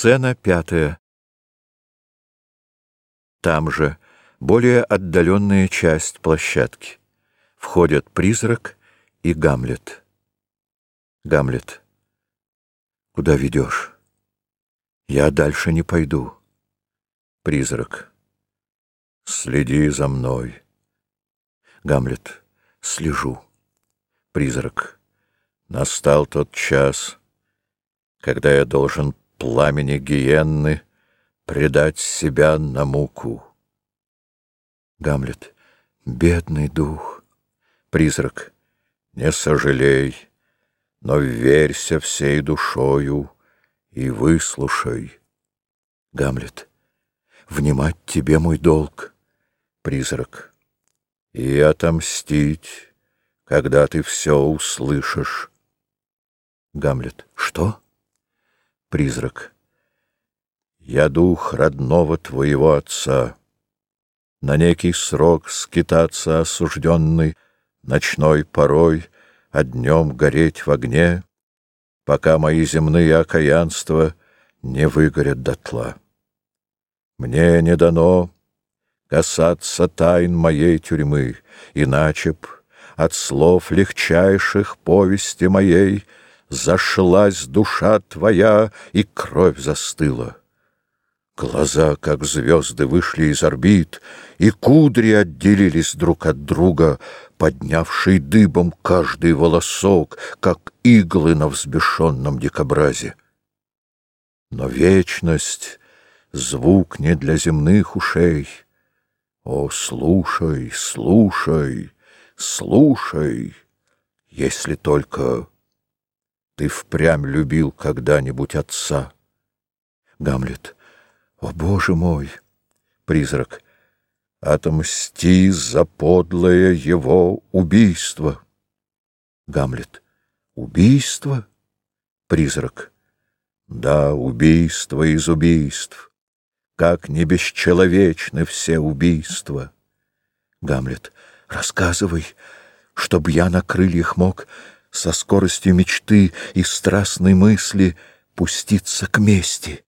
Сцена пятая. Там же более отдаленная часть площадки. Входят призрак и Гамлет. Гамлет. Куда ведешь? Я дальше не пойду. Призрак. Следи за мной. Гамлет. Слежу. Призрак. Настал тот час, когда я должен пламени гиенны предать себя на муку. Гамлет. Бедный дух. Призрак. Не сожалей, но верься всей душою и выслушай. Гамлет. Внимать тебе мой долг. Призрак. И отомстить, когда ты все услышишь. Гамлет. Что? Призрак. Я дух родного твоего отца. На некий срок скитаться осужденный, Ночной порой, а днем гореть в огне, Пока мои земные окаянства Не выгорят дотла. Мне не дано касаться тайн моей тюрьмы, Иначе б от слов легчайших повести моей — Зашлась душа твоя, и кровь застыла. Глаза, как звезды, вышли из орбит, И кудри отделились друг от друга, Поднявший дыбом каждый волосок, Как иглы на взбешенном дикобразе. Но вечность — звук не для земных ушей. О, слушай, слушай, слушай, Если только ты впрямь любил когда-нибудь отца? Гамлет. О, Боже мой! Призрак. Отомсти за подлое его убийство. Гамлет. Убийство? Призрак. Да, убийство из убийств. Как не бесчеловечны все убийства. Гамлет. Рассказывай, чтоб я на крыльях мог со скоростью мечты и страстной мысли пуститься к мести.